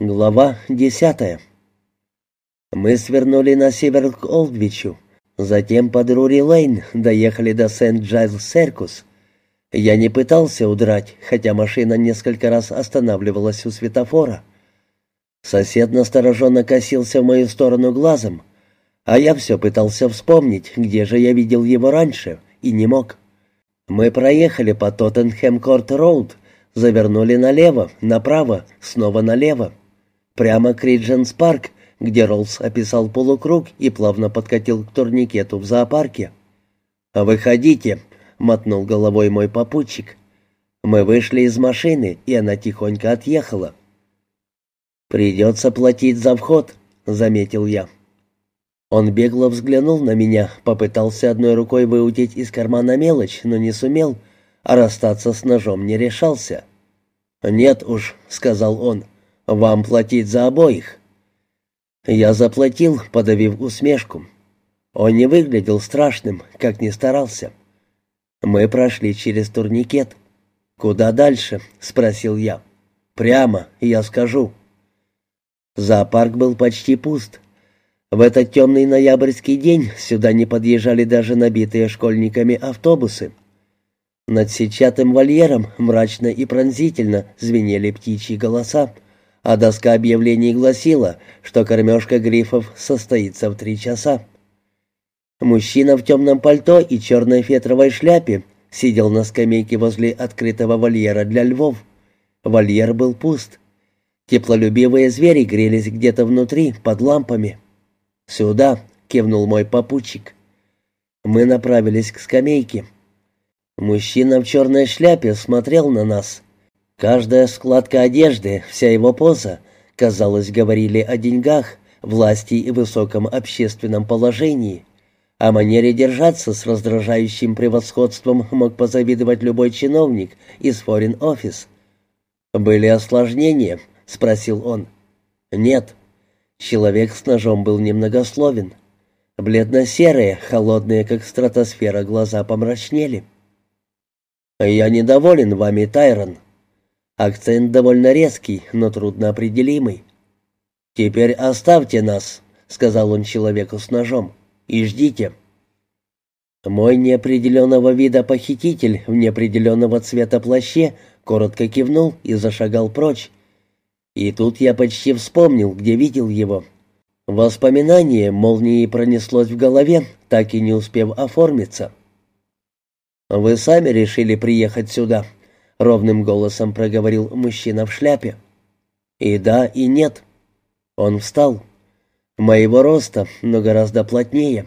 Глава десятая. Мы свернули на север к Олдвичу, затем по Друри-Лейн доехали до Сент-Джайлс-Серкус. Я не пытался удрать, хотя машина несколько раз останавливалась у светофора. Сосед настороженно косился в мою сторону глазом, а я все пытался вспомнить, где же я видел его раньше, и не мог. Мы проехали по Тоттенхэм-Корт-Роуд, завернули налево, направо, снова налево прямо к Ридженс-парк, где Роллс описал полукруг и плавно подкатил к турникету в зоопарке. «Выходите», — мотнул головой мой попутчик. Мы вышли из машины, и она тихонько отъехала. «Придется платить за вход», — заметил я. Он бегло взглянул на меня, попытался одной рукой выудить из кармана мелочь, но не сумел, а расстаться с ножом не решался. «Нет уж», — сказал он, — вам платить за обоих». Я заплатил, подавив усмешку. Он не выглядел страшным, как ни старался. Мы прошли через турникет. «Куда дальше?» — спросил я. «Прямо, я скажу». Зоопарк был почти пуст. В этот темный ноябрьский день сюда не подъезжали даже набитые школьниками автобусы. Над сетчатым вольером мрачно и пронзительно звенели птичьи голоса, а доска объявлений гласила, что кормежка грифов состоится в три часа. Мужчина в темном пальто и черной фетровой шляпе сидел на скамейке возле открытого вольера для львов. Вольер был пуст. Теплолюбивые звери грелись где-то внутри, под лампами. «Сюда!» — кивнул мой попутчик. Мы направились к скамейке. Мужчина в черной шляпе смотрел на нас — Каждая складка одежды, вся его поза, казалось, говорили о деньгах, власти и высоком общественном положении. О манере держаться с раздражающим превосходством мог позавидовать любой чиновник из Foreign Office. «Были осложнения?» — спросил он. «Нет». Человек с ножом был немногословен. Бледно-серые, холодные, как стратосфера, глаза помрачнели. «Я недоволен вами, Тайрон», Акцент довольно резкий, но трудно определимый. «Теперь оставьте нас», — сказал он человеку с ножом, — «и ждите». Мой неопределенного вида похититель в неопределенного цвета плаще коротко кивнул и зашагал прочь. И тут я почти вспомнил, где видел его. Воспоминание молнией пронеслось в голове, так и не успев оформиться. «Вы сами решили приехать сюда», — ровным голосом проговорил мужчина в шляпе. «И да, и нет». Он встал. Моего роста, но гораздо плотнее.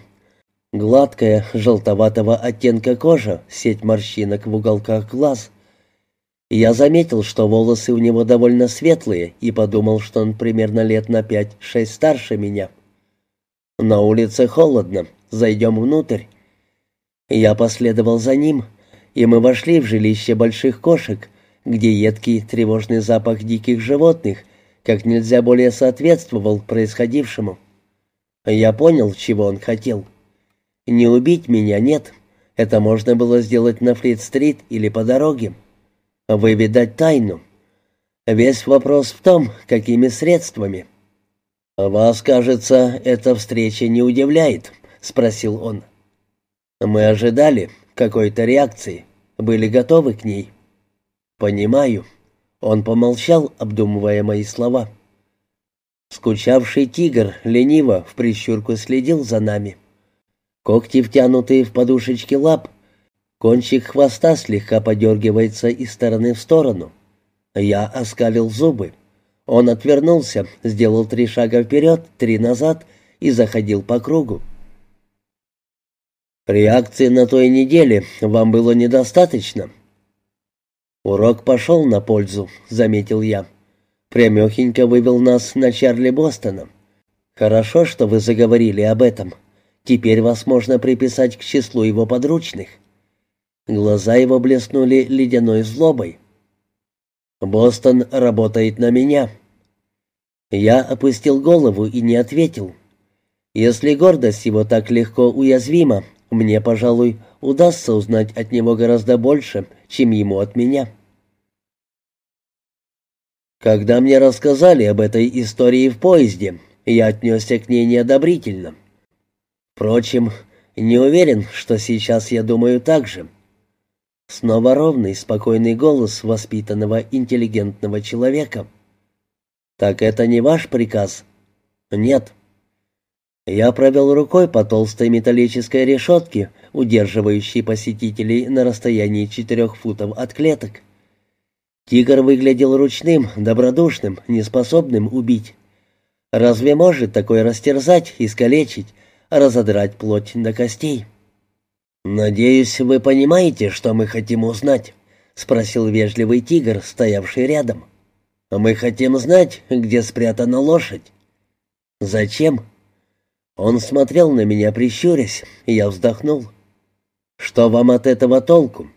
Гладкая, желтоватого оттенка кожа, сеть морщинок в уголках глаз. Я заметил, что волосы у него довольно светлые, и подумал, что он примерно лет на пять-шесть старше меня. «На улице холодно. Зайдем внутрь». Я последовал за ним — и мы вошли в жилище больших кошек, где едкий тревожный запах диких животных как нельзя более соответствовал происходившему. Я понял, чего он хотел. Не убить меня нет, это можно было сделать на Флит-стрит или по дороге. Выведать тайну. Весь вопрос в том, какими средствами. «Вас, кажется, эта встреча не удивляет?» — спросил он. «Мы ожидали», какой-то реакции. Были готовы к ней. Понимаю. Он помолчал, обдумывая мои слова. Скучавший тигр лениво в прищурку следил за нами. Когти, втянутые в подушечки лап, кончик хвоста слегка подергивается из стороны в сторону. Я оскалил зубы. Он отвернулся, сделал три шага вперед, три назад и заходил по кругу. Реакции на той неделе вам было недостаточно. Урок пошел на пользу, заметил я. Прямехенько вывел нас на Чарли Бостона. Хорошо, что вы заговорили об этом. Теперь вас можно приписать к числу его подручных. Глаза его блеснули ледяной злобой. «Бостон работает на меня». Я опустил голову и не ответил. Если гордость его так легко уязвима, мне, пожалуй, удастся узнать от него гораздо больше, чем ему от меня. Когда мне рассказали об этой истории в поезде, я отнесся к ней неодобрительно. Впрочем, не уверен, что сейчас я думаю так же. Снова ровный, спокойный голос воспитанного, интеллигентного человека. «Так это не ваш приказ?» «Нет». Я провел рукой по толстой металлической решетке, удерживающей посетителей на расстоянии четырех футов от клеток. Тигр выглядел ручным, добродушным, неспособным убить. Разве может такой растерзать, искалечить, разодрать плоть до костей? «Надеюсь, вы понимаете, что мы хотим узнать?» — спросил вежливый тигр, стоявший рядом. «Мы хотим знать, где спрятана лошадь». «Зачем?» Он смотрел на меня, прищурясь, и я вздохнул. «Что вам от этого толку?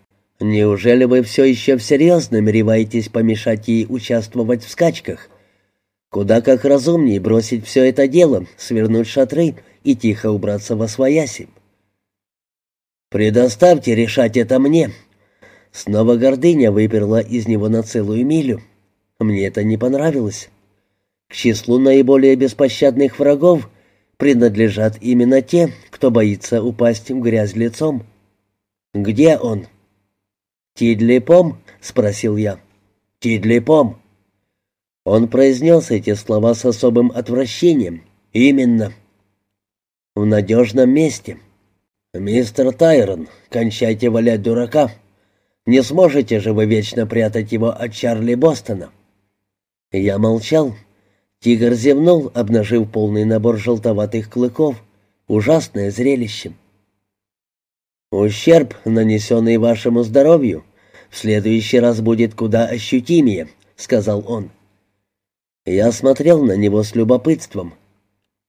Неужели вы все еще всерьез намереваетесь помешать ей участвовать в скачках? Куда как разумнее бросить все это дело, свернуть шатры и тихо убраться во свояси. «Предоставьте решать это мне». Снова гордыня выперла из него на целую милю. Мне это не понравилось. К числу наиболее беспощадных врагов принадлежат именно те, кто боится упасть в грязь лицом. «Где он?» «Тидлипом?» — спросил я. «Тидлипом». Он произнес эти слова с особым отвращением. «Именно». «В надежном месте». «Мистер Тайрон, кончайте валять дурака. Не сможете же вы вечно прятать его от Чарли Бостона?» Я молчал. Тигр зевнул, обнажив полный набор желтоватых клыков. Ужасное зрелище. «Ущерб, нанесенный вашему здоровью, в следующий раз будет куда ощутимее», — сказал он. Я смотрел на него с любопытством.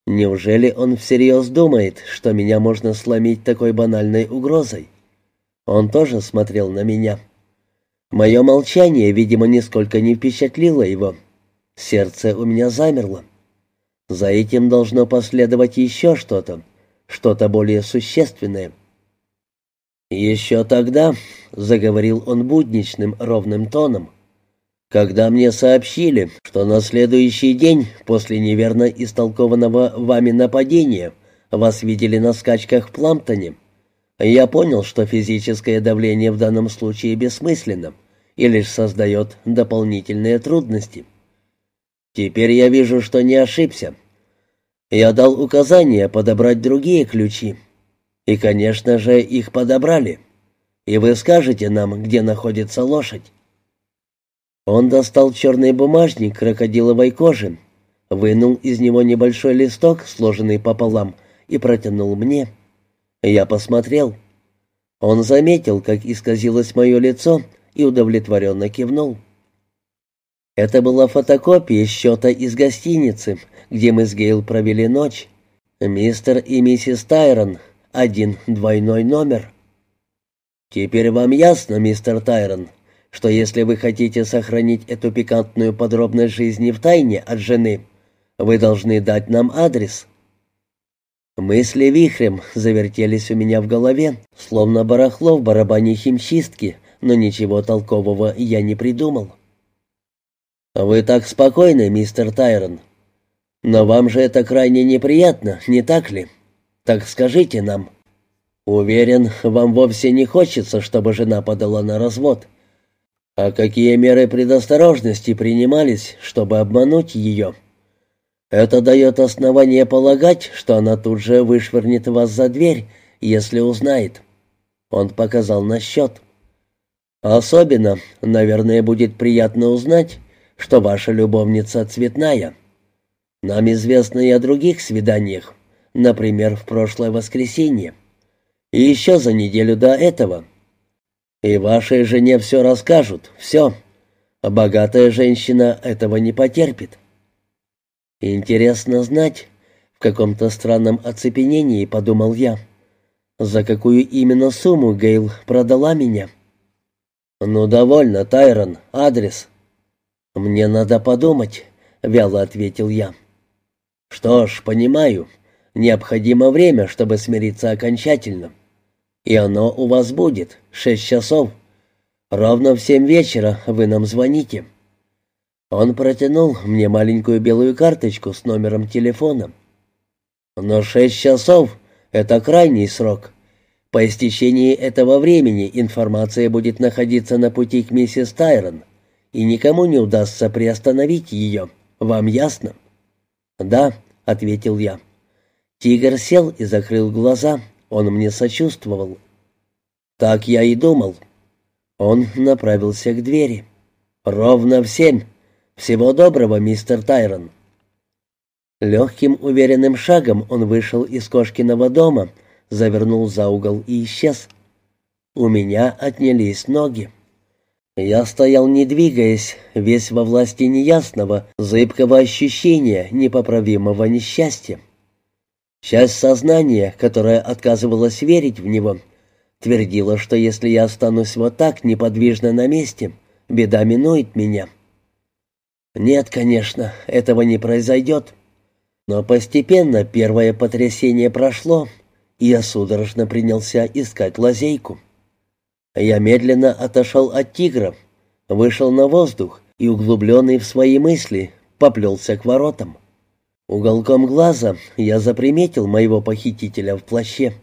Неужели он всерьез думает, что меня можно сломить такой банальной угрозой? Он тоже смотрел на меня. Мое молчание, видимо, нисколько не впечатлило его. Сердце у меня замерло. За этим должно последовать еще что-то, что-то более существенное. «Еще тогда», — заговорил он будничным, ровным тоном, когда мне сообщили, что на следующий день после неверно истолкованного вами нападения вас видели на скачках в Пламптоне, я понял, что физическое давление в данном случае бессмысленно и лишь создает дополнительные трудности. Теперь я вижу, что не ошибся. Я дал указание подобрать другие ключи. И, конечно же, их подобрали. И вы скажете нам, где находится лошадь. Он достал черный бумажник крокодиловой кожи, вынул из него небольшой листок, сложенный пополам, и протянул мне. Я посмотрел. Он заметил, как исказилось мое лицо, и удовлетворенно кивнул. Это была фотокопия счета из гостиницы, где мы с Гейл провели ночь. Мистер и миссис Тайрон, один двойной номер. «Теперь вам ясно, мистер Тайрон, что если вы хотите сохранить эту пикантную подробность жизни в тайне от жены, вы должны дать нам адрес». Мысли вихрем завертелись у меня в голове, словно барахло в барабане химчистки, но ничего толкового я не придумал. «Вы так спокойны, мистер Тайрон. Но вам же это крайне неприятно, не так ли? Так скажите нам». «Уверен, вам вовсе не хочется, чтобы жена подала на развод». А какие меры предосторожности принимались, чтобы обмануть ее? Это дает основание полагать, что она тут же вышвырнет вас за дверь, если узнает. Он показал на счет. Особенно, наверное, будет приятно узнать, что ваша любовница цветная. Нам известно и о других свиданиях, например, в прошлое воскресенье. И еще за неделю до этого — и вашей жене все расскажут, все. Богатая женщина этого не потерпит. Интересно знать, в каком-то странном оцепенении, подумал я, за какую именно сумму Гейл продала меня. «Ну, довольно, Тайрон, адрес». «Мне надо подумать», — вяло ответил я. «Что ж, понимаю, необходимо время, чтобы смириться окончательно». И оно у вас будет. Шесть часов. Ровно в семь вечера вы нам звоните». Он протянул мне маленькую белую карточку с номером телефона. «Но шесть часов — это крайний срок. По истечении этого времени информация будет находиться на пути к миссис Тайрон, и никому не удастся приостановить ее. Вам ясно?» «Да», — ответил я. Тигр сел и закрыл глаза. Он мне сочувствовал. «Так я и думал». Он направился к двери. «Ровно в семь. Всего доброго, мистер Тайрон». Легким, уверенным шагом он вышел из Кошкиного дома, завернул за угол и исчез. У меня отнялись ноги. Я стоял, не двигаясь, весь во власти неясного, зыбкого ощущения непоправимого несчастья. Часть сознания, которая отказывалась верить в него, твердила, что если я останусь вот так неподвижно на месте, беда минует меня. Нет, конечно, этого не произойдет. Но постепенно первое потрясение прошло, и я судорожно принялся искать лазейку. Я медленно отошел от тигра, вышел на воздух и, углубленный в свои мысли, поплелся к воротам. Уголком глаза я заприметил моего похитителя в плаще.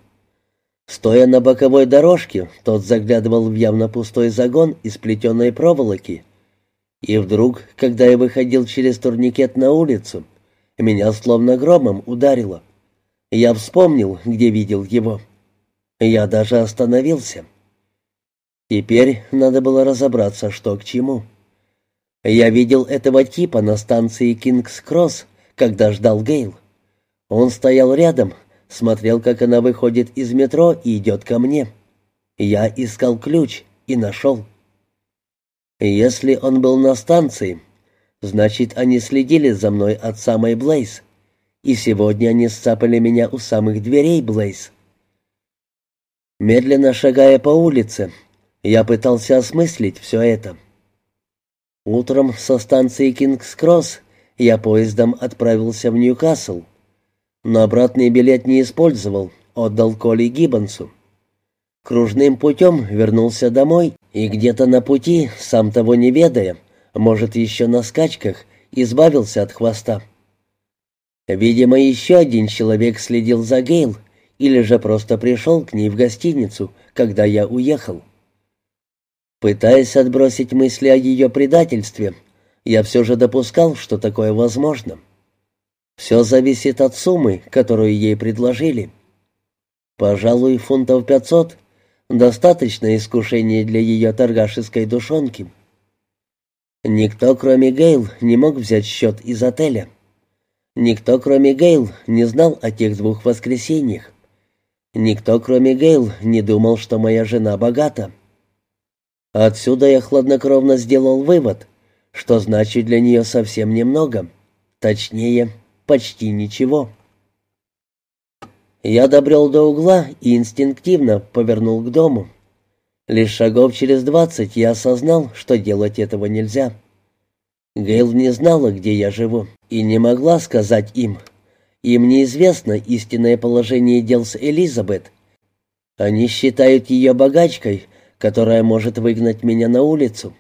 Стоя на боковой дорожке, тот заглядывал в явно пустой загон из плетеной проволоки. И вдруг, когда я выходил через турникет на улицу, меня словно громом ударило. Я вспомнил, где видел его. Я даже остановился. Теперь надо было разобраться, что к чему. Я видел этого типа на станции Кингс-Кросс, когда ждал Гейл. Он стоял рядом, смотрел, как она выходит из метро и идет ко мне. Я искал ключ и нашел. Если он был на станции, значит, они следили за мной от самой Блейз. И сегодня они сцапали меня у самых дверей Блейз. Медленно шагая по улице, я пытался осмыслить все это. Утром со станции Кингс-Кросс я поездом отправился в Ньюкасл. Но обратный билет не использовал, отдал Коли Гиббонсу. Кружным путем вернулся домой и где-то на пути, сам того не ведая, может, еще на скачках, избавился от хвоста. Видимо, еще один человек следил за Гейл или же просто пришел к ней в гостиницу, когда я уехал. Пытаясь отбросить мысли о ее предательстве, я все же допускал, что такое возможно. Все зависит от суммы, которую ей предложили. Пожалуй, фунтов пятьсот — достаточное искушение для ее торгашеской душонки. Никто, кроме Гейл, не мог взять счет из отеля. Никто, кроме Гейл, не знал о тех двух воскресеньях. Никто, кроме Гейл, не думал, что моя жена богата. Отсюда я хладнокровно сделал вывод, что значит для нее совсем немного, точнее, почти ничего. Я добрел до угла и инстинктивно повернул к дому. Лишь шагов через двадцать я осознал, что делать этого нельзя. Гейл не знала, где я живу, и не могла сказать им. Им неизвестно истинное положение дел с Элизабет. Они считают ее богачкой, которая может выгнать меня на улицу.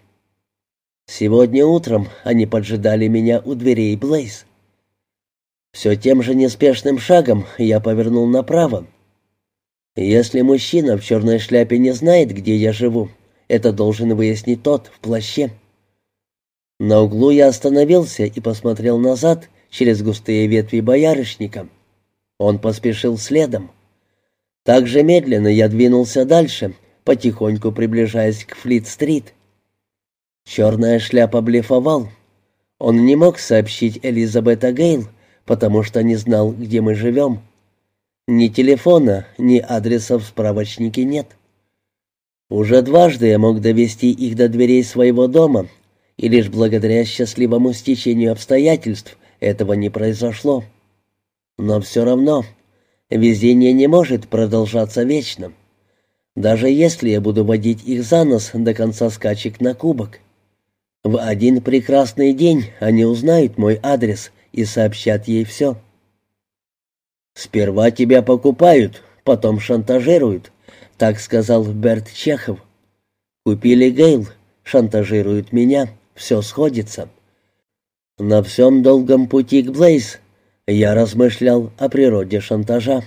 Сегодня утром они поджидали меня у дверей Блейз. Все тем же неспешным шагом я повернул направо. Если мужчина в черной шляпе не знает, где я живу, это должен выяснить тот в плаще. На углу я остановился и посмотрел назад через густые ветви боярышника. Он поспешил следом. Так же медленно я двинулся дальше, потихоньку приближаясь к Флит-стрит. Черная шляпа блефовал. Он не мог сообщить Элизабет Гейл, потому что не знал, где мы живем. Ни телефона, ни адреса в справочнике нет. Уже дважды я мог довести их до дверей своего дома, и лишь благодаря счастливому стечению обстоятельств этого не произошло. Но все равно везение не может продолжаться вечно даже если я буду водить их за нос до конца скачек на кубок. В один прекрасный день они узнают мой адрес и сообщат ей все. «Сперва тебя покупают, потом шантажируют», — так сказал Берт Чехов. «Купили Гейл, шантажируют меня, все сходится. На всем долгом пути к Блейз я размышлял о природе шантажа.